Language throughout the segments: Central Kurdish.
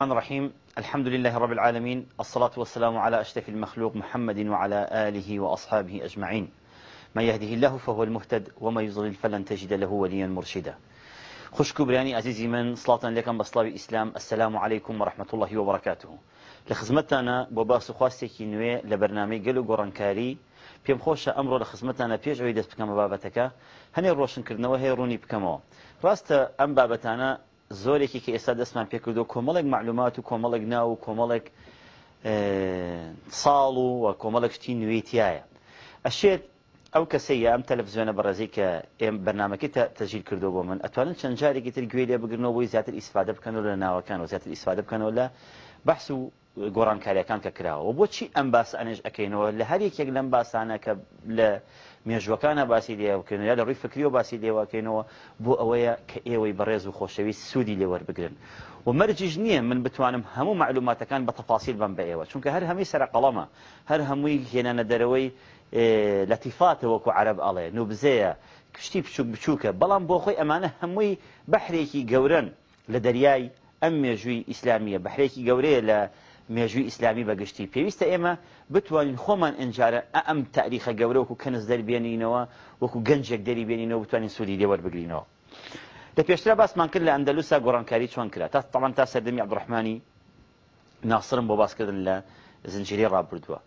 الرحمن الرحيم الحمد لله رب العالمين الصلاة والسلام على أشرف المخلوق محمد وعلى آله وأصحابه أجمعين ما يهده الله فهو المهتد وما يضلل فلن تجد له وليا مرشدا خوش كبراني عزيزي من صلاة لكم بصلاة الإسلام السلام عليكم ورحمة الله وبركاته لخزمتنا بباس خواستكي نوي لبرنامج قلو قرنكاري پێم خۆشە ئەمڕۆ لە خزمەتانە پێشەوەی دەست بکەمە بابەتەکە هەنێ ڕۆشنکردنەوە هەیە ڕوونی بکەمەوە ڕاستە ئەم بابەتانە زۆرێکی کە ئێستا دەستمان پێکردو کۆمەڵێک معلومات و کۆمەڵێک ناو و کۆمەڵێک ساڵ و کۆمەڵک شتی نوێتیایە ئەشێت ئەو کەسەیە ئەم تەلەڤزیۆنە بەڕێزی کە ئێم بەنامەکەی تەژیر کردو بۆ من ئەتوانن چەند جارێکی تر گوێ لێ بگرنەوە بۆی زیاتر ئیسفادە بکەنەوە لە ناوەکان و زیاتر ئیسفادە بکەنەوە لە بەحس و گۆڕانکاریەکان کە کراوە بۆچی ئەم باس ئەنێژ ئەەکەینەوە لە هەر یەکێک لەم باسانە کە لە مێژوەکانە باسی لێوەکەن یا لە ڕووی فکری و باسی لێواکەینەوە بۆ ئەوەیە کە ئێوەی بەڕێز و خۆشەویست سوودی لێوەربگرن و مەرجیش نییە من بتوانم هەموو معلوماتەکان بە تەفاسیل بم بە ئێوە چونکە هەر هەمی سەرقەڵەمە هەر هەمووی هێنانە دەرەوەی لەتیفاتە وەکو عرب ئەڵێ نوبزەیە کشتی بچوک بچووکە بەڵام بۆ خۆی ئەمانە هەمووی بەحرێکی گەورن لە دەریای ئەم مێژووی ئیسلامیە بەحرێکی گەورەیە لە مێژووی ئیسلامی بەگشتی پێویستە ئێمە بتوانین خۆمان ئەنجارە ئەم تاریخە گەورە وەکو کەنز دەربێنینەوە وەکو گەنجێک دەریبێنینەوە بتوانین سوودی لێوەربگرینەوە لە پێشترا باسمان کرد لە ئەندەلوسا گۆڕانکاری چۆن کرا تا تەڵان تا سەردەمی عبدڕحمانی ناسرم بۆ باسکردن لە زنجری ڕابردووە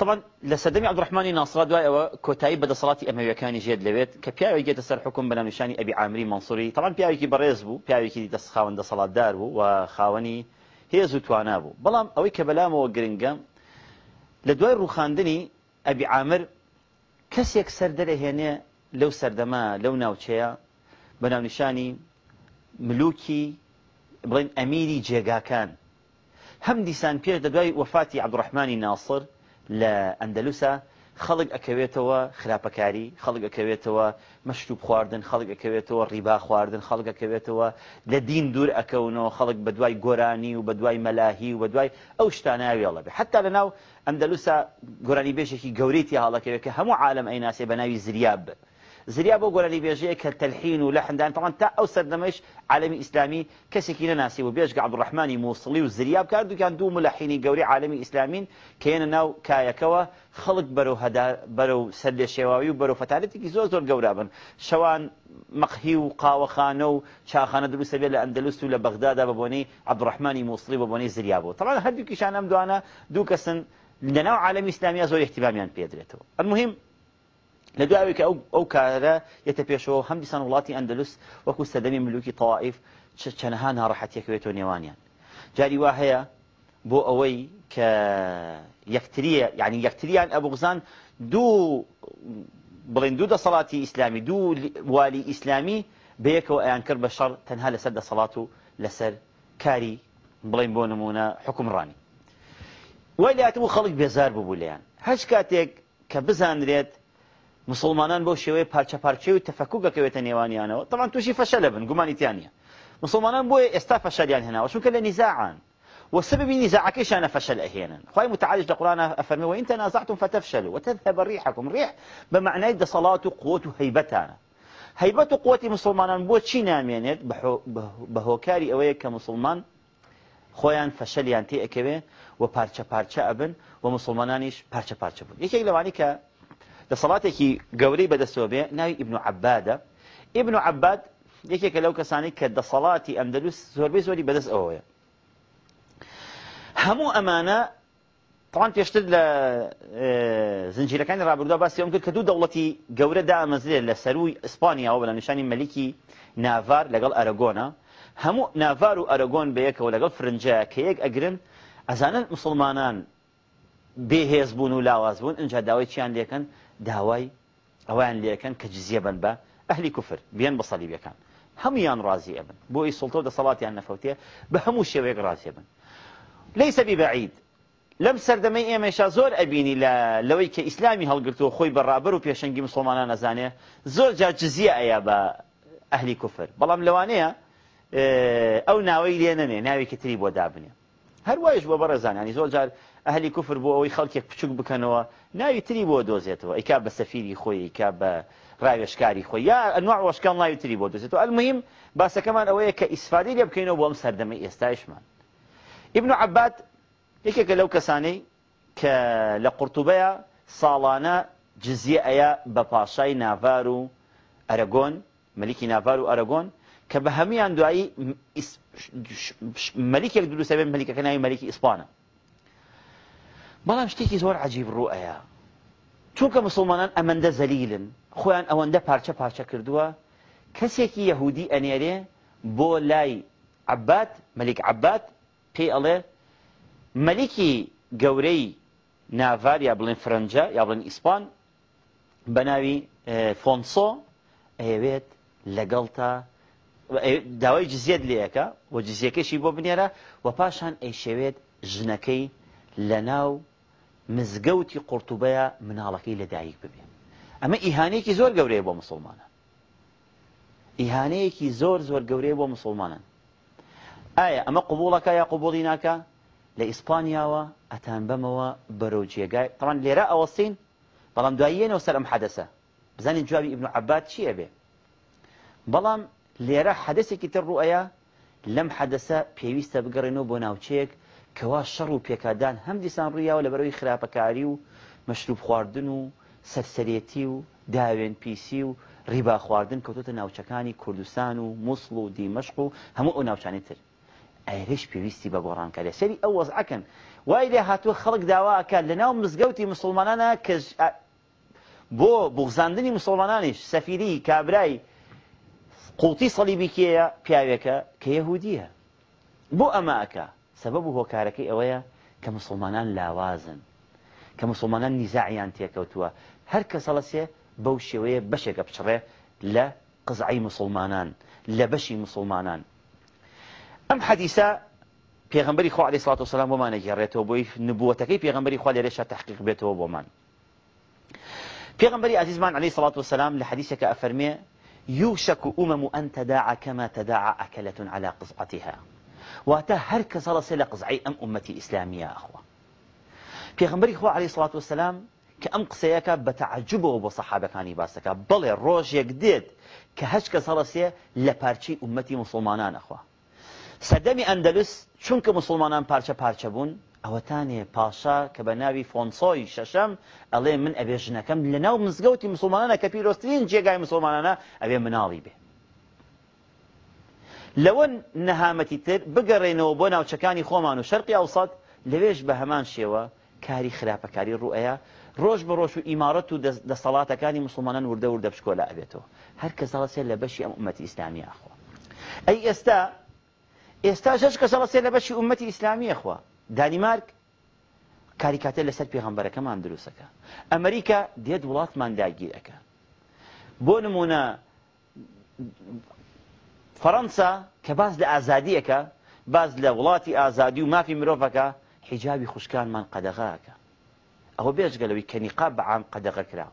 طبعا لە سەدەمی عبدڕحمانی ناسرا دوای ئەوە کۆتایی بەدەسەڵاتی ئەمەویەکانی ژێت لەوێت کە پیاوی گێتە سەر حکم بە نەنیشانی ئەبی عامری منسوری تەڵان پیاوێکی بەڕێز بوو پیاوێکی دەست خاوەندە سەڵاتدار بوو و خاوەنی هێز و توانا بوو بەڵام ئەوەی کە بەلامەوە گرنگە لە دوای ڕوخاندنی ئەبی عامر کەسێک سەردەرەهێنێ لەو سەردەما لەو ناوچەیە بە ناونیشانی ملوکی بڵین ئەمیری جێگاکان هەم دیسان پێش دەدوای وەفاتی عبدڕحمانی ناصر لە ئەندەلوسە خەڵک ئەکەوێتەوە خراپەکاری خەڵک ئەکەوێتەوە مەشتوب خواردن خەڵک ئەکەوێتەوە ڕیبا خواردن خەڵک ئەکەوێتەوە لە دین دوور ئەکەونەوە خەڵک بە دوای گۆرانی و بە دوای مەلاهی و بە دوای ئەو شتاناویڵە بێ حتا لە ناو ئەندەلوسا گۆرانی بێشێکی گەورەی هاڵەکەوێت کە هەموو عالم ئەیناسێ بە ناوی زریاب بێت زریا بۆ گۆرانی بێژەیە که تلحین و لەحندان تەوان تا او سەردەمەش عالمی کسی که نەناسی و عبد عبدڕحمانی موصلی و زریاب کار دوکان دوو ملحینی گەوری عالمی ئیسلامین کێنە ناو کایەکەوە خەڵک بەرە و برو لێ شێواوی و بەرەو فەتالەتێکی زۆر زۆر گەورابن شوان مەقهی و قاوەخانە و چاخانە دروستە بێت لە ئەندەلوس و لە بەغدادا بە بۆنەی عبدڕحمانی مووسڵی بە بۆنەی زریابەوە دو هەردووکیشان ئەم دوانە دوو کەسن لەناو عالمی ئیسلامیە زۆر احتیبامیان پێدرێتەوە المهم لە دواوێککە ئەو کارە یەتە هم هەم دیسان أندلس وكو سدمي ملوكي ملوکی تەواعیف چەنەها ناڕەحەتەکەوێتەوە نێوانیان جاري وا بو أوي ك يعني یەکتریە یعنی یەکتریان ئەبغزان دوو بڵین دوو صلاتي إسلامي دو والي إسلامي بيكو أيان كرب الشر تنها لسد صلاته لسر كاري بلين بو نمونا حكم راني حکمڕانی أتبو خلق بيزار بێزار ببوو لیان هەچ کاتێک کە مسلمانان بەو شێوەیە پارچە پارچەی و تەفکوکەکەوێتە نێوانیانەوە تەوان تووشی فشل بن گومانیتیانە مسلمانان بۆیە ئێستا فەشەلیان هنا چونکە لە نزاعان وسبب انا فشل أهينا خوي متعالج القران أفرمي وإن تنازعتم فتفشلوا وتذهب ريحكم ريح بمعنى يد صلاة قوة هيبتانا هيبة قوة مسلمان بو چي نامينيت بهوكاري اوي كمسلمان خۆیان فشل تێ اكبه و پارچە پارچە ابن و مسلمانانیش پارچە پارچە بوون کە سەڵاتێکی گەورەی بەدەستەوە بێ ناوی ئیبن و عبادە ئیبن و عباد یەکێکە لەو کەسانی کە دەسەڵاتی ئەمدەلووس زۆربەی زۆری بەدەست ئەوەیە هەموو ئەمانە طبعاً پێشتر لە زنجیرەکانی ڕابردا باسی ئەم کرد کە دوو دەوڵەتی گەورە دامەزرێت لە سەروی ئیسپانیاەوە بە لە نیشانی مەلیکی ناڤار لەگەڵ ئەرەگۆنا هەموو ناڤار و ئەرەگۆن بەیەکەوە لەگەڵ فرنجە کە یەک ئەگرن ئەزانن مسلمانان بێهێز بوون و لاواز بوون اینجا داوای چیان لێکن داوای ئەویان لەکەن کە جزیە بن بە ئەهلی کوفر بیان بە سەلیبەکان هەمویان ڕازی ئەبن بۆ ئەی سڵتۆ دە سەڵاتیان نەفەوتێ بە هەموو شێوەیەک ڕازێ بن لەی سەبی بەعید لەم سەردەمەی ئێمەشا زۆر ئەبینی لە لەوەی کە ئیسلامی هەڵگرتووە خۆی بەڕابر و پێشەنگی مسلمانان نەزانێ زۆر جا جزیە ئەیا بە ئەهلی کوفر بەڵام لەوانەیە ئەو ناوەی لێ نەنێ ناوێکی تری بۆ دابنێ هەروایش بۆ بەڕێزانانی زۆر جار ئەهلی کوفر بۆ ئەوەی خەڵکێک پچوک بکەنەوە تری بود ناویتری بۆ دۆزێتەوە ئەیکا بە سەفیری خۆی با رایش کاری خوی یا نوع ئەنوع وەشکان ناویتری بۆ دۆزێتەوە ئەلمهم باسەکەمان ئەوەیە کە اسفادی لێ بکەینەوە بۆم سەردەمە ئێستایشمان ایستایش من ابن عباد یکی که لە قورتوبەیە ساڵانە جززیە ئەیە بە پاشای ناوار و ئەرەگۆن مەلیکی ناوار و به کە بە هەمیان دوایی مەلیکێک دروستە بێن مەلیکەکە ناوی مەلیکی ئیسپانە بەڵام شتێکی زۆر عجیب ڕوئەیە چونکە مسلمانان ئەمەندە زەلیلن خۆیان ئەوەندە پارچە پارچە کردووە کەسێکی یەهودی ئەنێرێ بۆ لای عبات مەلیک عبات پێی ئەڵێ مەلیکی گەورەی ناڤار یا بڵێن فرەنجە یا بڵێن ئیسپان بە ناوی فۆنسۆ ئەیەوێت لەگەڵ تا داوای جزیت لێەکە و جزیەکەشی بۆ بنێرە و پاشان ئەیشەوێت ژنەکەی لە ناو مزگەوتی قورتوبەیە مناڵەکەی لەدایک ببێ ئەمە ئیهانەیەکی زۆر گەورەیە بۆ مسلمانە ئیهانەیەکی زۆر زۆر گەورەیە بۆ مسلمانن ئایا ئەمە قوبوڵەکە یا قوبوڵی ناکە لە ئیسپانیاوە ئەتان بەمەوە بەرەو جێگای تەوان لێرە ئەوەسین بەڵام دواییەنەوە سەر ئەم حەدەسە بزانین جوابی ئبن عبات چییە بێ بەڵام لێرە حەدەسێکی تر ڕوئەیە لەم حەدەسە پێویستە بگەڕێنەوە بۆ ناوچەیەک کەوا شەڕ و پێکدان هەم دیسان ڕیاوە لە بەرەوەی خراپەکاری و مەشروب خواردن و سەرسەرەتی و داوێن پیسی و ڕیبا خواردن کەوتۆتە ناوچەکانی کوردستان و مسڵ و دیمەشق و هەموو ئەو ناوچانی تر ئایرش پێویستی بە گۆڕانکاری سەری ئەو وەزعکەن وای لێ هاتووە خەڵک داواکە لە ناو مزگەوتی مسلمانانە کە بۆ بغزاندنی مسلمانانیش سەفیری کابرای قوڵتی سەلیبی کێە پیاوێکە کە یەهودیە بۆ ئەماکە سبب هو كاركي اويا كمسلمانان لاوازن کە مسلمانان كوتوا هر كسلسي کە سەڵەسێ بەو لا قزعي بچڕێ لا بشي مسلمانان لە بەشی مسلمانان ئەم حەدیسە پێغمبەری خوا علی سلاات وسلام بۆمانە گێڕێتەوە بۆی نبووەتەکەی خو خوا لێرەشە تحقیق بێتەوە بۆمان پێغمبەری عزيز مان عليه الصلاه والسلام حەدیسەکە ئەفەرمێ يوشك أمم أن تداعى كما تداعى أكلة على قصعتها واتە هەر کەسە لەسێ لە قزعی ئەم ئومەتی ئیسلامیە ئەخوە پێغمبەری خۆ علی سڵات وسلام کە ئەم قسەیەەکە بە تعجبەوە بۆ سەحابەکانی باسەکە بڵێ ڕۆژێک دێت کە هەچ کەسە لەسێ لە پارچی ئومەتی مسلمانان ئەخوا سەدەمی ئەندەلوس چونکە مسلمانان پارچە پارچە بوون ئەوەتانێ پاشا کە بە ناوی فۆنسۆی شەشەم ئەڵێ من ئەبێژنەکەم لە ناو مزگەوتی مسلمانانە کە پیرۆستترین جێگای مسلمانانە ئەوێ مناڵی بێ لەوە نەهامەتی تر بگەڕێنەوە بۆ ناوچەکانی خۆمان و شەرقی ئەوسەد لەوێش بە هەمان شێوە کاری خراپەکاری ڕوئەیە ڕۆژ بە ڕۆژ و ئیمارەت و دەسەڵاتەکانی مسلمانان وردە وردە بشکۆلا ئەبێتەوە هەر کە زەڵسێ لە بەشی ئەم عومەتی ئیسلامی ئاخوا ئەی ئێستا ئێستا شش کە زەڵسێ لە بەشی عومەتی ئیسلامیە خوا دانیمارک کاریکاتە لەسەر پێغەمبەرەکەمان دروستەکە ئەمریکا دێت وڵاتمان داگیرەکە بۆ نمونە فرنسا كباز باز باز لولاتي ازادي وما في مافی حجابي خشكان من قدغاكا او بيش قالوا كنقاب عام قەدەغە کراوە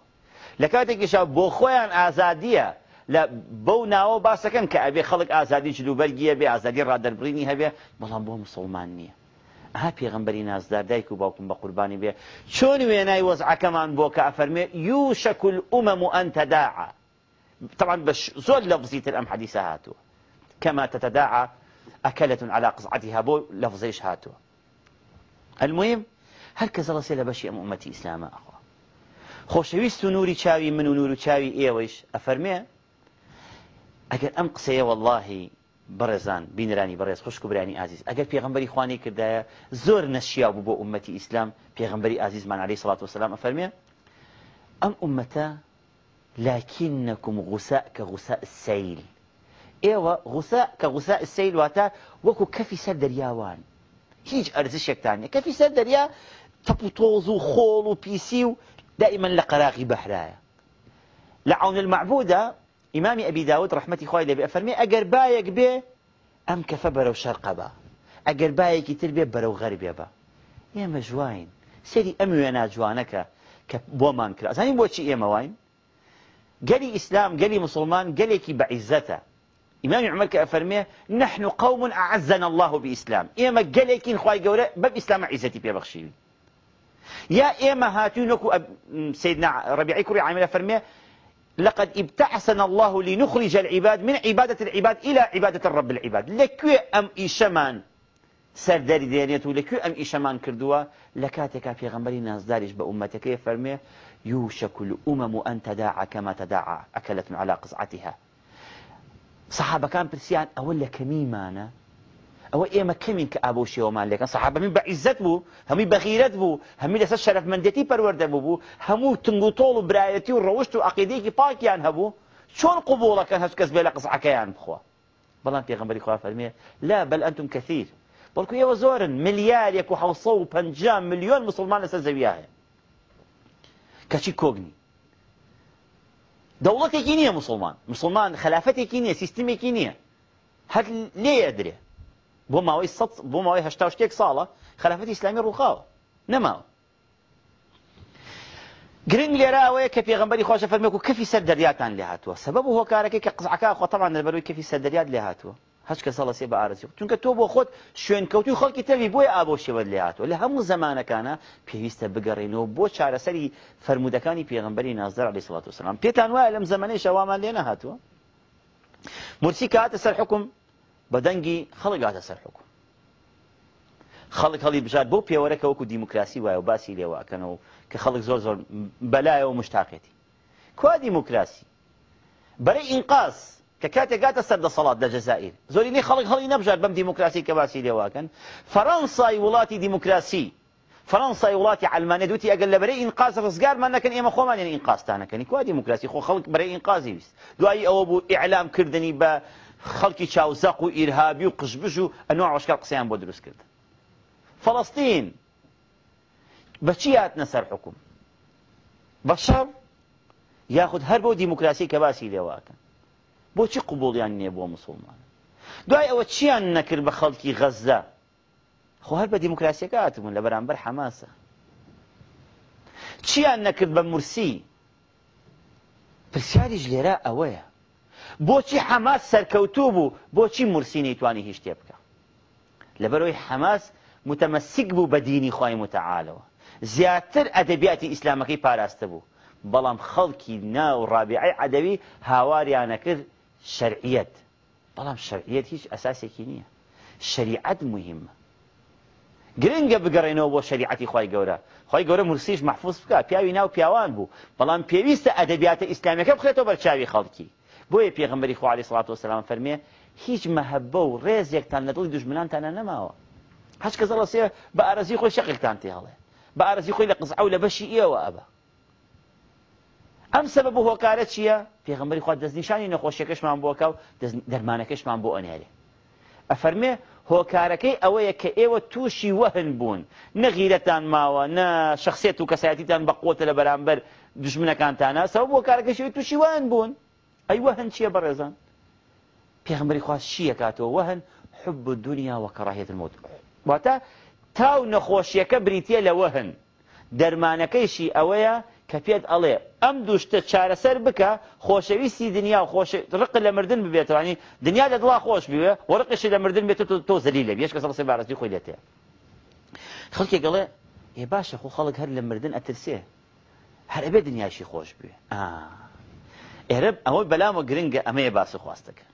لكاتك کاتێکیشا بۆ خۆیان ئازادیە لە بەو ناوە باسەکەن کە ئەبێ خەڵک ئازادی جلوبەرگیە بێ ئازادی ڕادەربڕینی هەبێ بەڵام بۆ مسلمان نییە ئەها پێغمبەری نازدار دایک و باوکم بە قوربانی بێ چۆن وێنای وەزعەکەمان بۆ کە ئەفەرمێ یوشەکل ئومەم و ئەنتەداعە طبعا بش زول لە الام ئەم حەدیسە كما تتداعى أكلة على قصعتها بو لفظ إيش المهم هل زەڵە سيلا بشي أم أمتي ئومەتی أخوة ئەخوا نوري شاوي من نوري شاوي و إيه ويش أفرميه ئەفەرمێ أم ئەم والله برزان بەڕێزان راني برز خوشک و عزيز ئازیز ئەگەر پێغمبەری خوانی کردایە زۆر نەشیا بوو بۆ ئومەتی عزيز پێغمبەری عليه الصلاة والسلام وسلام أم ئەم لكنكم لاکین نەکوم السيل ايوا غثاء كغثاء السيل واتا وكو كفي سر ياوان هيج ارزشك تانية كفي سر يا تبوتوزو خولو بيسيو دائما لقراغي بحرايا لعون المعبودة امام أبي داود رحمتي خويا لبي أفرمي اجر بايك بي أم كفى برو شرق با أقر بايك يتر بي برو غرب با يا مجوين سيدي أمي وانا جوانك كبو مانكرا أزاني بوشي يا موين قالي إسلام قالي مسلمان قالي كي بعزته إمام عمر كأفرمية نحن قوم أعزنا الله بإسلام بئیسلام ئێمە گەلێکین خی گەورە بەب ئیسلامە عیزەتی پێبخشیوی یا ئێمە أب... سيدنا ربيع كري عامل أفرمية لقد ابتعثنا الله لنخرج العباد من عبادة العباد إلى عبادة الرب العباد لكوي أم إشمان سرداري دێنێت و أم ئەم ئیشەمان کردووە في کاتێکا پێغمبەری بأمتك بە عومەتەکەی يوشك الأمم أن تداعى كما تداعى أكلة على قصعتها صحابه كان برسيان اول كميمانا او ايما كمين كابو شيو لكن صحابه من بعزت بو همي بخيرت بو همي لس شرف منديتي پرورده بو بو همو تنگو طولو برايتي وروشتو عقيدي كي پاك يان هبو شلون قبول كان هش كسب قصع صحك يان اخوا بل انت غمر اخوا فرمي لا بل انتم كثير بلكو يا وزورن مليار يكو حوصو بنجام مليون مسلمان لس زبياه كشي كوغني دولتي كينيه مسلمان مسلمان خلافتي كينيه سيستمي كينيه هاد ليه يدري بوما وي صد بوما وي هشتاوش كيك صاله خلافتي اسلاميه رخاوه نما جرين لي راوي كفي غنبري خوشه فالميكو كفي سد دريات ان لهاتو سببه هو كاركي كقزعكا طبعا البروي كفي سد دريات لهاتو هەچ کە سەڵەسێ بە ئارزی چونکە تۆ بۆ خۆت شوێنکەوتی خەڵکی تەوی بۆی ئابۆ شێوە لاتەوە لە هەموو زمانەکانە پێویستە بگەڕێنەوە بۆ چارەسەری فرمودەکانی پێغمبەری نازدار علی سڵات وسلام پێتان وایە لەم زمانەی شەوامان لێ نەهاتوە مرسی کاتە سەر حکم بە دەنگی خەڵکاتە سەر حکم خەڵک هەڵی بژات بۆ پێوەرەکە وەکو دیموکراسی وایە و باسی لێواکەنەوە کە خەڵک زۆر زۆر بەلایەوە مشتاقێتی کوا دیموکراسی بەرەی ئینقاس كاتي کاتێکگاتە سرد الصلاة دا جزائر زۆرینەی خلق هەڵی نەبژار بم ديمقراسي كباسي لواكن فرنسا فەەنسای ديمقراسي فرنسا فەەنسای وڵاتی دوتي أقل ئەگەر لە رزقار ما ڕزگارمان نەکەن خوما خۆمانیان يعني ئینقاستانەکەنی تانا كان كوا ديمقراسي خو خلق بري دوایی ئەوە دو أي أوبو إعلام كردني با ئیرهابی و قشبژ و ئەنوع عشکار قسەیان بۆ دروست کرد فەڵستین بەچی هاتنە سەر حکوم بەشەڕ یاخود هەر بۆ دیموکراسی کە باسی بۆچی قوبوڵیان نییە بۆ مسلمان دوای ئەوە چیان نەکرد بە خەڵکی غەزدا خۆ هەر بە دیموکراسیەکە هاتبوون لە بەرامبەر حەماسە چیان نەکرد بە مرسی پرسیاریش لێرە ئەوەیە بۆچی حەماس سەرکەوتوو بوو بۆچی مرسی نەیتوانی هیچ تێ بکە لەبەرەوەی حەماس متەمەسیک بوو بە دینی خی متەعاالەوە زیاتر ئەدەبیاتی ئیسلامەکەی پاراستە بوو بەڵام خەڵکی ناو ڕابعی عەدەوی هاواریانەکرد شەرعیت بەڵام شەرعیت هیچ ئەساسێکی نییە شریعەت مهمە گرنگە بگەڕێنەوە بۆ شریعەتی خی گەورە خی گەورە مرسیش محفوظ بکە پیاوی ناو پیاوان بوو بەڵام پێویستە ئەدەبیاتە ئیسلامەکە بخێتەوە بەرچاوی خەڵکی بۆیە پێغمبەری خوالی سڵات و سلام فەرمێ هیچ مەهبە و ڕێزێکتان لە دڵی دژمنانتانە نەماوە هەچ کەس لەسێ بە ئارەزی خۆی شەقلتان تێڵێ بە ئارەزی خۆی لە قزع و لە بەشی ئێوە ئەبە ئەم سبب هۆکارە چییە پێغمبری خوا دەستنیشانی نەخۆشیەکەشمان بۆکە و دەرمانەکەشمان بۆ ئەنێرێ ئەفەرمێ هۆکارەکەی ئەوەیە کە ئێوە تووشی وەهن بوون نەغیرەتان ماوە نە شخصێت و کەسایەتیتان بە قوۆتە لە بەرامبەر دژمنەکانتانە سەو بۆ کارەکەشی تووشی وان بوون ئەی وەهن چییە بەڕێزان پێغمبری خواست شیە کاتەوە وەهن حب دنیا وەکەڕاهێت الموت واتە تاو نەخۆشیەکە بریتە لە وەهن دەرمانەکەیشی ئەوەیە کە پێت ئەڵێ ئەم دووشتە چارەسەر بکە خۆشەویستی دنیا و ڕق لە مردن ببێتوانی دنیا لە دڵا خۆش بوێ وەڕقشی لە مردن بێت تۆ زەلی لە بێش کە سەڵسی بارەتی خۆی لێتێ خەڵکی گەڵێ ێ باشە خۆ خەڵک هەر لە مردن ئەترسێ هەر ئەبێ دنیاشی خۆش بێ ئێرە ئەوە بەلامە گرنگە ئەمەیە باسی خواستەکە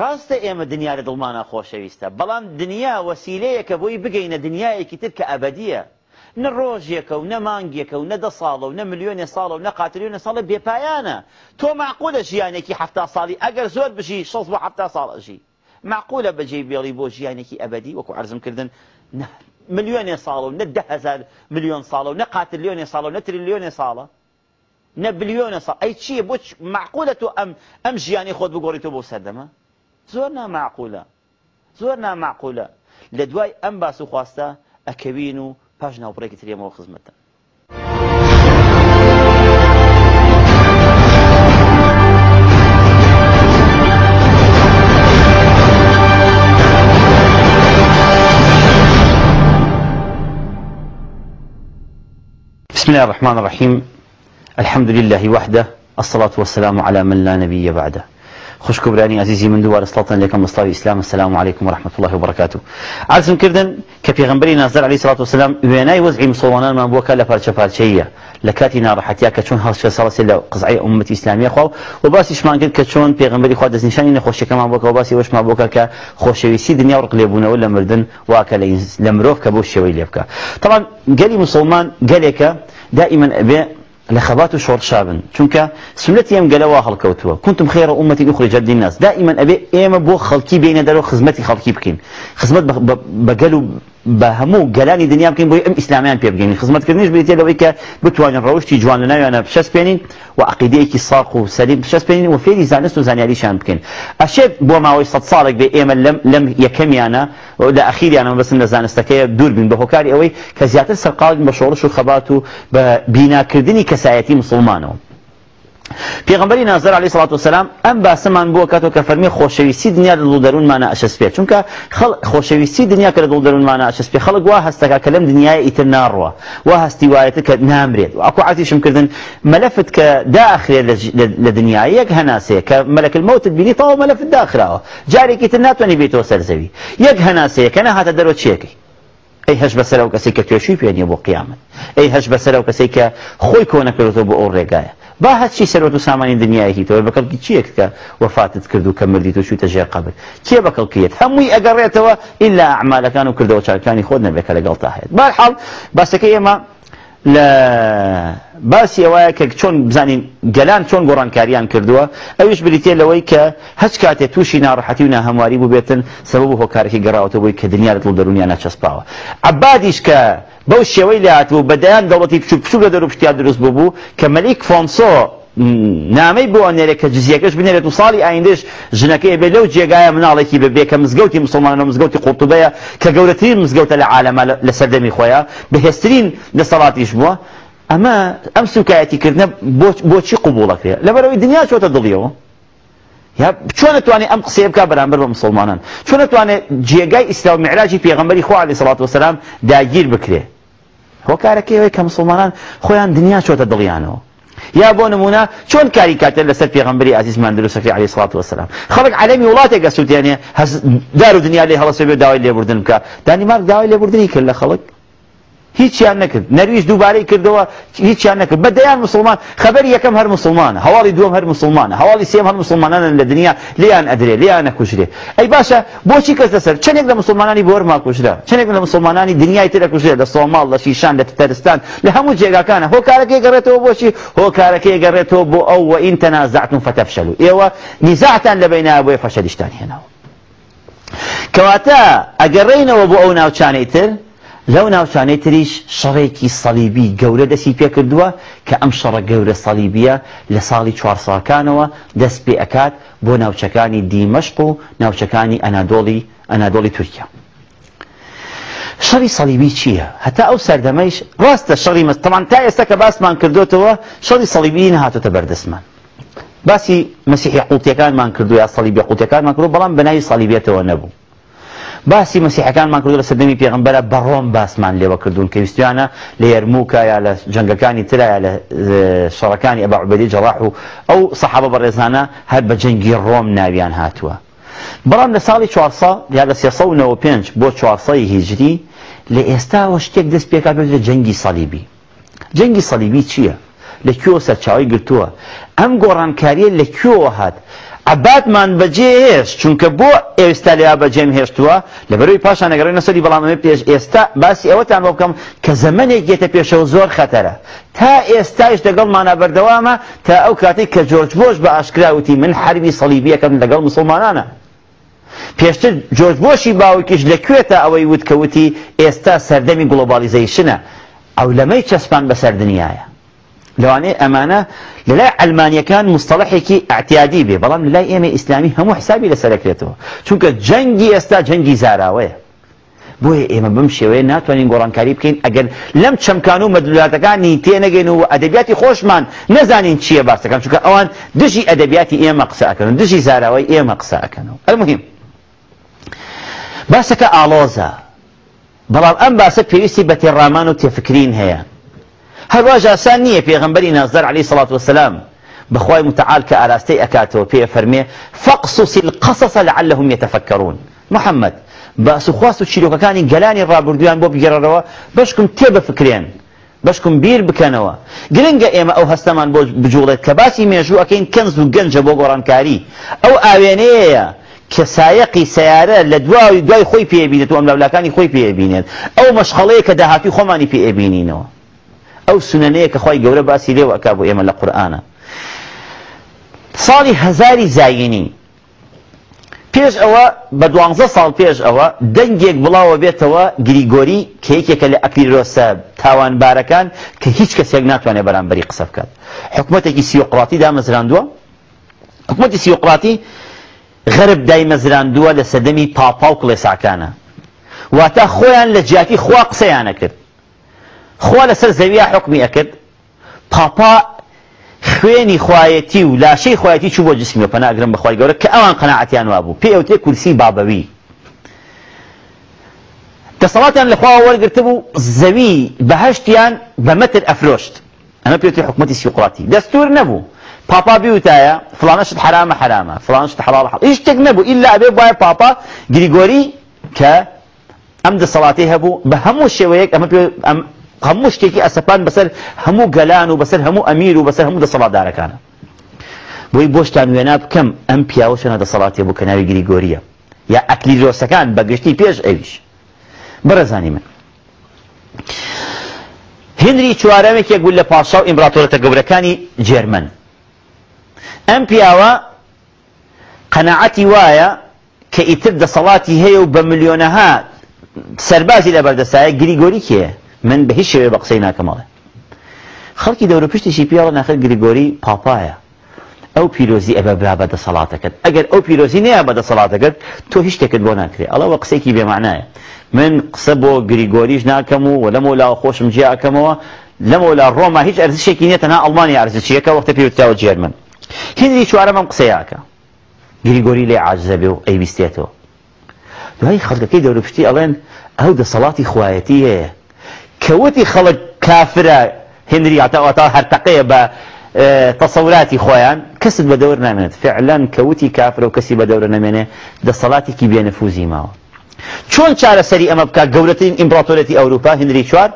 ڕاستە ئێمە دنیا لە دڵمانە خۆشەویستە بەڵام دنیا وەسیلەیەکە بۆی بگەینە دنیایەکی تر کە ئەبدیە نە ڕۆژێکە و نەمانگیەکە و نەدە ساڵە و نە ملیۆنێ ساڵە و نەقاتریۆنە ساڵە بێپایانە تۆ معقولە ژیانێکی هەفتا ساڵی ئەگەر زۆر بژی شەڵ بۆ هەفتا ساڵەژی معقولە بەجێ بێڵی بۆ ژیانێکی ئەبدی وەکو عرزمکردن ملیۆنێ ساڵە و نە دههزار ملیۆن ساڵە و نە قاتلیۆنێ ساڵە و نە تریلیۆنێ ساڵە نە بلیۆنە ساڵ ئەی چییە بۆ معقولە تۆ ئەم ئەم ژیانی خۆت بگۆڕیتەوە بۆ سەردەمە زۆر نامعقولە زۆر نامعقولە لە دوای ئەم باس و خواستە ئەکەوین و پاش ناوپڕێکی تریەمەوە خزمەتە بسم الله الرحمن الرحيم الحمد لله وحده الصلاة والسلام على من لا نبي بعده خوش كبراني عزيزي من دوار سڵاتان لكم مصطفى الإسلام السلام عليكم ورحمة الله وبركاته عزم كردن كفي غنبري نازل عليه الصلاة والسلام ويناي وزعي مسڵمانانمان من لە پارچە پارچەیە لە کاتی كتشون کە چۆن هەڵشە ساڵسی لە قزعی ئومەتی ئسلامی خوا و باسیشمان کرد کە چۆن پێغمبەری خوا دەستنیشانی نەخۆشیەکەمان بووکە و باسی وەشمان بووکە کە خۆشەویستی دنیا ڕق لێبوونەوە لە مردن واكا لمروف كبوشي ويليبكا طبعا گەلی مسلمان گەلێکە دائما ئەبێ لخبات شور شابن چونك سنتي ام قالوا هلكوتوا كنتم خير امه اخرجت للناس دائما ابي ايما بو خلقي بين درو خدمتي خلقي بكين خدمت بقالوا بە هەموو گەلانی دنیا بکەین بۆی ئەم ئیسلامیان پێ بگەین خزمەتکردنیش بێتێ لەوەی کە بتوانین ڕەوشی جوان لەناویانە شەس پێێنین و عقیدەیەکی ساق و سەلیم شەس پێێنین و فێری زانست و زانیاریشان بکەین ئەشێت بۆ ماوەی سە ساڵێک بێ ئێمە لەم یەکەمیانە لە ئەخیریانە بەسم لە زانستەکەی دوور بین بە هۆکاری ئەوەی کە زیاتر سەرقاڵین بە شۆڕش و خەبات و بە بیناکردنی کەسایەتی مسلمانەوە پێغمبەری نازەر علی سڵات وسلام ئەم باسەمان بووە کاتۆ کە فەرمی خۆشەویستی دنیا لە دڵ دەروونمانە ئەشەس پێ چونکە خۆشەویستی دنیا کە لە دڵ دەروونمانە ئەشەس پێ خەڵک وا هەستەکە کە لەم دنیای ئیتر ناڕوە وا هەستی وایەتە کە نامرێت و ئەکو عتیشم کردن مەلەفت کە داخرێت لە دنیای یەک هەناسەیە کە مەلەک المەوت بینی تەواو مەلەفت داخراوە جارێکی تر ناتوانێت بێتەوە سەرزەوی یەک هەناسەیە کە نەهاتە دەرۆ چیەکەی ئەی هەش بەسەر ئەو کەسی کە توێشوی پێنیە بۆ قیامەت ئەی هەش بەسەر ئەو کەسی کە خۆی کۆنەکەوێتەوە بۆ ئەو ڕێگایە با هەچی سەرۆت و سامانی دنیای هیتەوە بەکەڵکی چیەککە وەفاتت کرد و کە مردی و شوتە ژێر قبل کێ بەکەڵکیت هەمووی ئەگەڕێتەوە ئللا ئەعمالەکان و کردەوە چاکانی خۆت نەبێت کە لەگەڵ تا هەیە بارحاڵ باسەکە ئێمە لە باسی ئەوەیە کە چۆن بزانین گەلان چۆن گۆڕانکاریان کردووە ئەویش بریتێ لەوەی کە هەچ کاتێ تووشی ناڕەحەتی و ناهەمواری بوو بێتن سەبب هۆکارێکی گەڕاوەتە بووی کە دنیا لەتڵ دەرونیان ناچەسپاوە عبادیش کە بەو شێوەی لاتبوو بەدایان دەوڵەتی پچوو پچوو لە دەرو پشتیا دروست بوو کە مەلیک فۆنسۆ نامەی بۆ ئەنێرێ کە جزیەکەش بنێرێت و ساڵی ئایندش ژنەکەی بێ لەو جێگایە مناڵێکی ببێ کە مزگەوتی مسلمانانە مزگەوتی قوتوبەیە کە گەورەترین مزگەوتە لە عالەمە لە سەردەمی خۆیە بەهێسترین دەسەڵاتیش بووە ئەمە ئەم سوکایەتیکردنە بۆچی قوبوڵەکرێ لەبەرەوەی دنیا چۆتە دڵیەوە چۆن نتوانێت ئەم قسێ بکە بەرامبەر بە مسلمانان چۆن نتوانێت جێگای ئیسلا و معراجی پێغەمبەری خۆ علی سڵات وسلام داگیر بکرێ هۆکارەکەی ئەوەی کە مسلمانان خۆیان دنیا چۆتە دڵیانەوە یا بۆ نمونە چۆن کاری کاتە لەسەر پێغمبری عزیزمان دروستەکەی علی سڵات وسلام خەڵک عەلەمی وڵاتێک گەسووتێنێ دار و دنیا لێ هەڵەسە بێ داوای لێبوردن بکە دانیمارک داوای لێبوردنی کرد لە خەڵک هیچیان نکرد نەرویش دووبارەی کردەوە هیچیان نکرد بەدەیان مسلمان خبر یەکەم هەر مسلمانە هەواڵی دوم هەر مسلمانە هەواڵی سێم هەر مسلمانانە لە دنیا لیان ئەدرێ لیان نەکوشرێ ئەی باشە بۆچی کەس دەسەر چندێک لە مسلمانانی بۆرما کوشرا چندێک لە مسلمانانی دنیای تر کوشرێ لە سۆماڵ لە شیشان لە تەرستان لە هەموو جێگاکانە هۆکارەکەی گەڕێتەوە بۆچی هۆکارەکەی گەڕێتەوە بۆ ئەو وئین تەنازعتم فەتەفشلو ئێوە نیزاعتان لە بینایە بۆی فەشەلیشتان هێناوە کەواتە ئەگەڕێینەوە بۆ ئەو ناوچانەی تر لەو ناوچانەی تریش شەڕێکی سەلیبی گەورە دەسی پێکردووە کە ئەم شەڕە گەورە سەلیبیە لە ساڵی چوارساکانەوە دەست پێ ئەکات بۆ ناوچەکانی دیمەشق و ناوچەکانی ئەنادۆڵی ئەنادۆڵی تورکیا شەڕی سەلیبی چییە؟ هەتا ئەو سەردەمەیش ڕاستە شەڕی مەستەمان تا ئێستا کە باسمان کردوتەوە شەڕی سەلیبی نەهاتۆتە بەردەستمان باسی مەسیحی قوتیەکانمان کردو یا سەلیبی قوتیەکانمان کردو بەڵام بەناوی سەلیبێتەوە نەبوو باسی مەسیحەکانمان کردو لە سەردەمی پێغمبەرە بەڕۆم باسمان لێوە کردوون کە ویستیانە لە یارموکە یا لە جنگەکانی ترایە لە شەڕەکانی ئەبعبدی جەڕاح و ئەو سەحابە بەڕێزانە هەر بە جەنگی ڕۆم ناویان هاتووە بەڵام لە ساڵی 400 یا لە 395 بۆ 400 هیجری لە ئێستاوە شتێک دەست پێکات بێت لە جەنگی سەلیبی جەنگی سەلیبی چییە؟ لەکوێ سەرچاوی گرتووە ئەم گۆڕانکاریە لەکوێوە هات عباتمان بەجێ هێش چونکە بۆ ئێستا لیا بەجێم هێشتووە لەبەروی پاشان نەگەڕی نەسەری بەڵامەوەی پێش ئێستا باسی ئەوەتان بۆ بکەم کە زەمنێک گێتە پێشەوە زۆر خەتەرە تا ئێستاش دەگەڵمانە بەردەوامە تا ئەو کاتی کە جۆرج بۆش بە ئاشکراوتی من حربی سەلیبیەکەم لەگەڵ مسلمانانە پێشتر جۆرج بۆشی باوکیش لەکوێتە ئەوەی وتکەوتی ئێستا سەردەمی گلۆبالیزیشنە ئەو لەمەی چەسپان بەسەر دنیاە لەوانەیە ئەمانە لەلای ئەلمانیەکان مستەڵحێکی ئاعتیادی بێ بەڵام لەلای ئێمە ئیسلامی هەموو حسابی لەسەرەکرێتەوە چونکە جەنگی ئێستا جەنگی زاراوەیە بۆیە ئێمە بم شێوەیە ناتوانین گۆڕانکاری بکەین ئەگەر لەم چەمکان و مەدولاتەکانی تێنەگەن و ئەدەبیاتی خۆشمان نەزانین چییە باسەکان چونکە ئەوان دژی ئەدەبیاتی ئێمە قسەکەن و دژی زاراوی ئێمە قسەکەنەوە ئەلمهم باسەکە ئالۆزە بەڵام ئەم باسە پێویستی بە تێڕامان و تێفکرین هەیە هر هەروەش ئاسان نییە پێغمبەری نازدار علی سڵات وسلام بخوای متعال کە ئاراستەی ئەکاتەوە پێ فەرمێ فەقسوس القصص لعلهم يتفكرون محەممەد باس و خواست و چیرۆکەکانی گەلانی ڕابردویان بۆ بگەڕەوە بەشکم تێ بفکرێن بەشکم بیر بکەنەوە گرنگە ئێمە او هستمان بۆ بجوڵێت کە باسی مێژوو ئەەکەین کەنز و گەنجە بۆ گۆڕانکاری ئەو ئاوێنەیە کە سایەقی سیارە لە دواوی دوای خۆی پێبینێت و ئەملاولاکانی خۆی پێبینێت ئەو مەشخەڵەیە کە داهاتی خۆمانی پێبینینەوە ئەو سنەنەیە کە خی گەورە باسی لێ ئەک بۆ ئێمە لە قورآە ساڵی هزاری زایینی پێش ئەوە بە دوانزە ساڵ پێش ئەوە دەنگێک بڵاوە بێتەوە گریگۆری کە یەکێکە لە ئەکلیرۆسە تاوانبارەکان کە هیچ کەسێک ناتوانێت بەرامبەری قسە بکات حکوومەتێکی سیۆقڵاتی دامەزراندووە حکوومەتی سیۆقڵاتی غەرب دایمەزراندووە لە سەدەمی پاپا و کڵێساکانە واتە خۆیان لە جیاتی خوا قسەیانە کرد خوا سر زەویا حکمی ئەکرد پاپا خوێنی خوایتی و لاشی خوایتی چوو بۆ جسمی پەناگرم بەخوای گەورە کە ئەوان قەنەعەتیان وا بوو پێوتێ کورسی بابەوی دەسەڵاتیان لەخوا وەرگرتە بوو زەوی بەهشتیان بەمەتر ئەفرۆشت ئەمە بمتر حکومەتی سیقراتی دەستور حكمتي پاپا دستور نبو بابا بيوتايا فلانشت حلال حلال هیچ شتێک نەبوو ئیلا ئەبێ بایە پاپا گریگۆری کە ئەم دەسەڵاتی هەبوو بە هەموو شێوەیەک هەموو شتێکی ئەسەپان بەسەر هەموو گەلان و بەسەر هەموو ئەمیر و بەسەر هەموو دەسەڵاتدارەکانە بۆی بۆشتان وێنا بکەم ئەم پیاوەشەنە دەسەڵاتی بۆ کەناوی گریگۆریە یا ئەکلیرۆسەکان بەگشتی پێش ئەویش بەرەزانی من هندری چوارەمێکێک بوو لە پاشا و ئیمپراتۆرەتە گەورەکانی جێرمن ئەم پیاوە قەنەعەتی وایە کە ئیتر دەسەڵاتی هەیە و بە ملیۆنەها سەربازی لە بەردەسایە گریگۆری کێ من بە هیچ شێوێ بە قسەی ناکەمەڵێ خەڵکی دەورە پشتیشی پیاڵە ناخر گریگۆری پاپایە ئەو پیرۆزی ئەبە برا بەدە سەڵاتەکەت ئەگەر ئەو پیرۆزی نەیە بەدە سەڵاتەکەت تۆ هیچ شتێکت بۆ ناکرێ ئەڵەوە قسێکی بێمانایە من قسە بۆ گریگۆریش ناکەم و وە لەمەوە لاوە خۆشم جیاکەمەوە لەمەوەلا ڕۆما هیچ ئەرزشێکی نیەتەنا ئەڵمانی ئارزشیەکە وەختە پێوتیاوە جێرمن هندی چوارەمەم قسەیاکە گریگۆری لێ عاجزە بێ و ئەیویستێتەوە دوای خەڵکەکەی دەوروپشتی ئەڵێن ئەو دەسەڵاتی خوایەتی هەیە کەوتی خەڵک کافرە هێنری ئاتاواتا هەرتەقەیە بە تەسەوراتی خۆیان کەست بە دەور نامێنێت فعلەن کەوتی کافرە و کەسی بە دەورە نامێنێ دەسەڵاتێکی بێنەفوزی ماوە چۆن چارەسەری ئەمە بکە گەورەترین ئیمپراتۆرەتی ئەوروپا هێنری چوار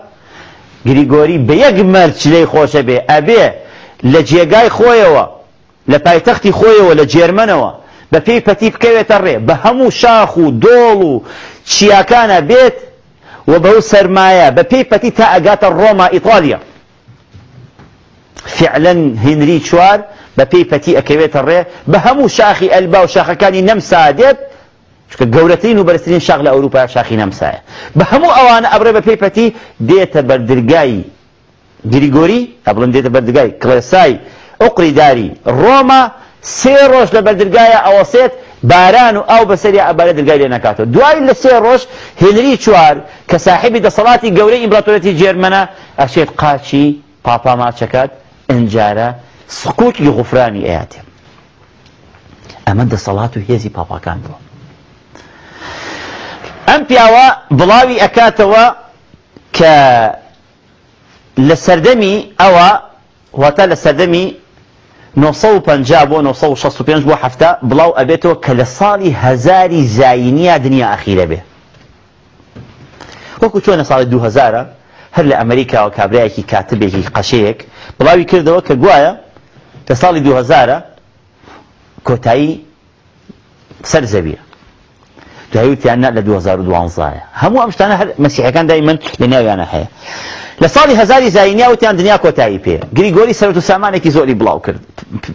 گریگۆری بە یەک مەرچ لێی خۆشە بێ ئەبێ لە جێگای خۆیەوە لە پایتەختی خۆیەوە لە جێرمنەوە بە پێی پەتی بکەوێتە ڕێ بە هەموو شاخ و دۆڵ و چیاکانە بێت وبهو سرمايا بابي باتي تا اغاتا روما ايطاليا فعلا هنري شوار ببي باتي اكويتا ري بهمو شاخي البا وشاخ كاني نمسا ديت شكا قورتين وبرسلين شاخ اوروبا شاخي نمسا بهمو اوانا ابري بابي باتي ديتا بردرقاي جريجوري ابلن ديتا بردرقاي كلاساي اقري داري روما سيروش لبردرقاي اوسيت باران و ئاو بەسەری ئابارە دەرگای لێ نکاتەوە دوای لە سێ ڕۆژ هێنری چوار کە ساحبی دەسەڵاتی گەورەی ئیمپراتۆرەتی جێرمەنە ئەشێت قاچی پاپاماچەکەات ئەنجارە سقوتی غفرانی ئەیاتێ ئەمە دەسەڵات و هێزی پاپاکان بووە ئەم پیاوە بڵاوی ئەکاتەوە کە لە سەردەمی ئەوە واتە لە سەردەمی 950 بۆ 965 بۆ هەفتە بڵاو ئەبێتەوە کە لە ساڵی هزاری زاینیە دنیا ئەخیرە بێ وەکو چۆنە ساڵی 2000ە هەر لە ئەمریکاوە کابراایەکی کاتبێکی قەشەیەک بڵاوی کردەوە کە گوایە کە ساڵی 2000ە کۆتایی سەر زەویە دوایی وتیان لە 2012ە هەموو ئەم شتانە هەر مەسیحەکان دایمن لە ناویانە هەیە لە ساڵی هزاری زاینیا وتیان دنیا کۆتایی پێ گریگۆری سەرەت و سامانێکی زۆری بڵاو کرد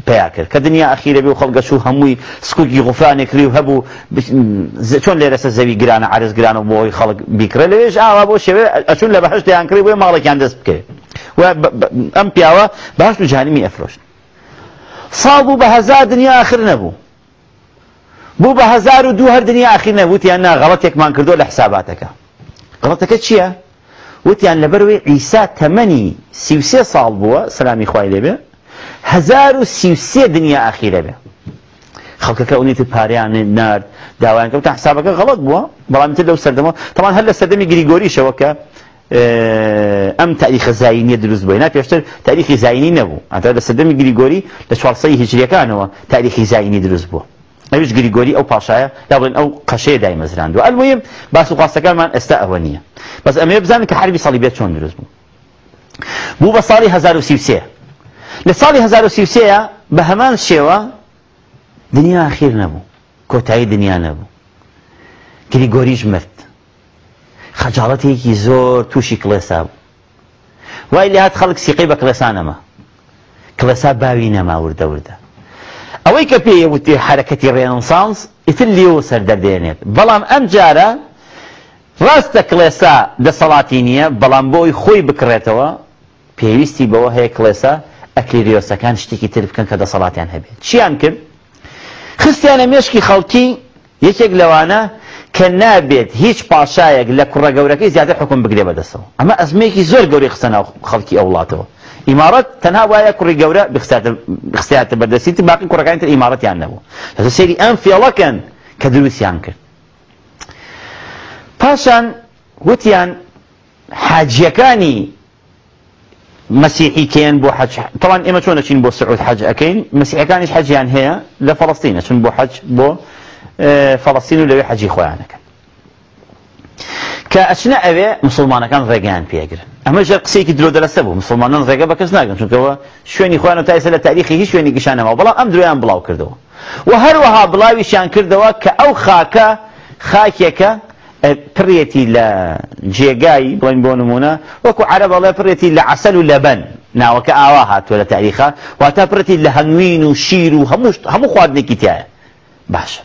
پیا کرد کە دنیا ئەخیرە بێ و خەڵگەش و هەمووی سکوکی غفرانێکری و هەبوو چۆن لێرەسە زەوی گرانە عرز گرانە بۆی خەڵک بیکرە لەوێژ ئاوا بۆ شێوێ ئەچون لە بەهشتیان کری بۆی ماڵێکیان دەست بکەێت و ئەم پیاوە باش و جانیمی ئەفرۆشت ساڵ بوو بە هزار دنیا آخر نەبوو بوو بە هزار و دو هەر دنیا آخر نەبوو تیان نا غەڵەتێکمان کردو لە حساباتەکە غەڵەتەکە چییە؟ وتیان لەبەروێ ئیسا تەمەنی سیوسێ ساڵ بووە سلامی خوای لێبێ هزار و سیوسێ دنیا ئاخیرە بێ خەڵکەکە ئەونیت پاریان نرد داوایان کەوتە حسابەکە غەڵت بووە بەڵامتر لەو سەردەمەوە تەوان هەر لە سەردەمی گریگۆریشەوە کە ئەم تاریخە زاینیە دروست بووی نا پێشتر تاریخی زاینی نەبوو ئەتا لە سەردەمی گریگۆری لە چوارسەی هیجریەکانەوە تاریخی زاینی دروست بووە ئەوش گریگۆری ئەو پاشایە یا بڵێن ئەو قەشەیە دای مەزراندووە ئەلمیم باس و قاستەکانمان ئێستا ئەوە نییە بەس ئەمێ بزانن کە حربی سەڵیبێت چۆن دروست بوو بوو بە ساڵی 1930 لە ساڵی 1930 بە هەمان شێوە دنیا ئاخیر نەبوو کۆتایی دنیا نەبوو گریگۆریش مرد خەجاڵەتێکی زۆر تووشی کڵێسا بوو وای لات خەڵک سیقی بە کلەسانەمە کلەسا باوی نەماوردەوردە ئەوەی کە پێیوتی حرەکەتی ڕێنسانس ئیتر لێو سەردەردێنێت بەڵام ئەم جارە ڕاستە کلێسا دەسەڵاتی نییە بەڵام بۆی خۆی بکڕێتەوە پێویستی بەوە هەیە کلێسا ئەکلیریۆسەکان شتێکی تر بکەن کە دەسەڵاتیان هەبێت چیان کرد خستیانە مێشکی خەڵکی یەکێک لەوانە کە نابێت هیچ پاشایەک لە کوڕە گەورەکەی زیاتر حکم بگرێ بەدەسەوە ئەمە ئەزمەیەکی زۆر گەوری خستە ناو خەڵکی ئەو وڵاتەوە ئمارەت تەنها وایە کوڕی گەورە بخستاتە بەردەسیتی باقی کوڕەکانی امارات ئمارەتیان نەبوو دەتە ان ئەم فێڵەکەن کە دروستیان کرد پاشان وتیان حاجیەکانی مەسیحی کێن بو حج طبعا اما چۆن دەچین بو سعود حەج ئەەکەین مسيحي حەجیان هەیە لە فەڵەستینە چون بو حەج بو آه، فەڵەستین و لەوێ حەجی خۆیانەکەن کە ئەچنە ئەوێ مسلمانەکان ڕێگەیان پێگرن ئەمە ژەر قسێکی درۆ دەلەسە بوو مسلمانان ڕێگە بە کەس ناگەن چونکەوە شوێنی خوانە تا ئێستا لە تاریخی هیچ شوێنی گشانەوە بەڵام ئەم درۆیان بڵاو کردەوە و هەروەها بڵاویشیان کردەوە کە ئەو خاکە خاکێکە پڕێتی لە جێگایی بڵین بۆ نمونە وەکو عەرە بەڵێ پڕێتی لە عسەل و لەبەن ناوەکە ئاوا هاتووە لە تاریخە واتا پڕێتی لە هەنوین و شیر و هەموو خواردنێکی تایە باشە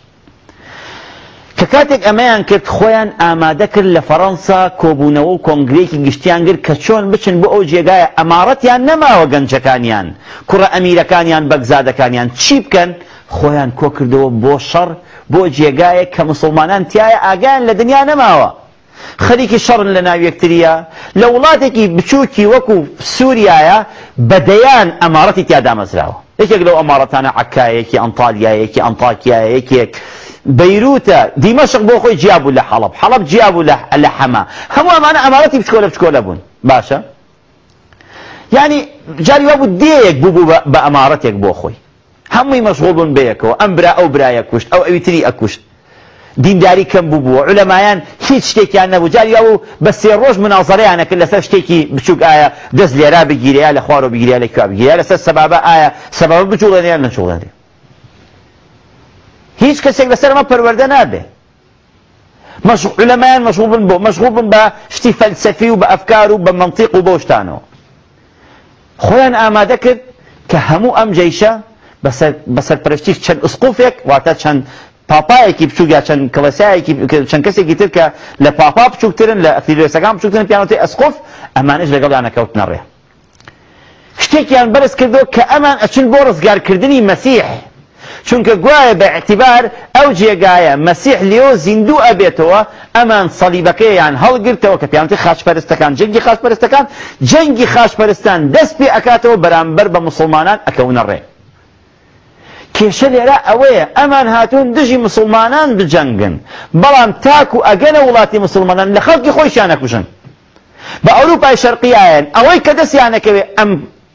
کە کاتێک ئەمەیان کرد خۆیان ئامادە کرد لە فەڕەنسا کۆبوونەوە و کۆنگرێکی گشتیان گر کە چۆن بچن بۆ ئەو جێگایە ئەمارەتیان نەماوە گەنجەکانیان کوڕە ئەمیرەکانیان بەگزادەکانیان چی بکەن خۆیان کۆ کردەوە بۆ شەڕ بۆ جێگایە کە مسلمانان تایە ئاگایان لە دنیا نەماوە خەریکی شەڕن لە ناو یەکتریە لە وڵاتێکی بچووکی وەکو سووریایە بەدەیان ئەمارەتی تیادامەزراوە یەکێک لەو ئەمارەتانە عکایەکی ئەنتالیایەکی ئەنتاکیایەکێک بەیروتە دیمەشق بۆ خۆی جیابوو لە حەڵب حەڵب جیابوو لە حەما هەموو ئەمانە ئەمارەتی بچکۆلە بچکۆلە بوون باشە ینی جاری وابوو دەیەک بوو بە ئەمارەتێک بۆ خۆی هەمووی مەشغۆڵ بوون بەیەکەوە ئەم برا ئەو برایە کوشت ئەو ئەوی تری ئەکوشت دینداری کەم بوو بووە علەمایان هیچ شتێکیان نەبوو جاری ئەو بە سێ ڕۆژ مناڵزەڕیانەکرد لەسەر شتێکی بچووک ئایا دەست لێرا بگیریا لە خوارۆ بگیریا لە کوابگیریا لەسەر سەبابە ئایا سەبابە بچوڵێنیان نەچوڵێنێ هیچ کەسێک لەسەر مە پەروەەردە نابێ لەمایان مەشغوب بن بۆ مەشغوب بن بە شتی فەلسەفی و بە ئەفکار و بە منتیق و بۆشتانەوە خۆیان ئامادە کرد کە هەموو ئەم جەیشە بەسەرپەرشتی چەند ئسقوفێک واتە چەند پاپایەکی بچوک یا چەند کەلەسایەکی چەند کەسێکی تر کە لە پاپا بچووکترن لە ئەفیلۆسەکان بچووکترن پیانەتی ئەسقف ئەمانش لەگەڵدا نەکەوت نەڕێ شتێکیان بەرز کردو کە ئەمان ئەچن بۆ ڕزگارکردنی مەسیح چونکە گوایە بە اعتیبار ئەو جێگایە مەسیح لێۆ زیندوو ئەبێتەوە ئەمان سەلیبەکەیان هەڵگرتەوە کە پیانتی خاچپەرستەکان جەنگی خاچپەرستەکان جەنگی خاچپەرستان دەست پێ ئەکاتەوە بەرامبەر بە مسلمانان ئەکەونە ڕێ کێشە لێرە ئەوەیە ئەمان هاتوون دژی مسلمانان بجەنگن بەڵام تاکو ئەگەنە وڵاتی مسلمانان لە خەڵکی خۆیشیان نەکوژن بە ئەوروپای شەرقیایەن ئەوەی کە دەستیانەکەوێ ئەم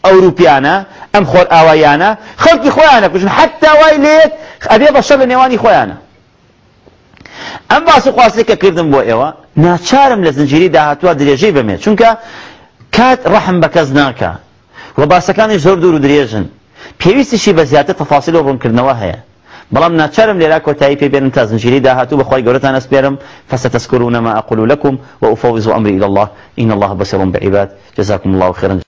ئەوروپیانە ام خور اوايانا خەڵکی خۆیانە کوژن حتى وای ابي بشر نيواني لە ام خۆیانە ئەم باس و خواستێک کە کردم بۆ ئێوە ناچارم لە زنجیری داهاتوە درێژەی بمێت چونکە کات ڕەحم بە يزور دور دريجن بيويسي شي بزياده تفاصيل درێژن پێویستیشی هيا بلام تەفاصیل و كو هەیە بەڵام ناچارم لێرا کۆتایی بخوي تا زنجیری داهاتوو فستذكرون ما اقول لكم ئەقول وأفوز أمري إلى الله إن الله بصير بعباد جزاكم الله خيرا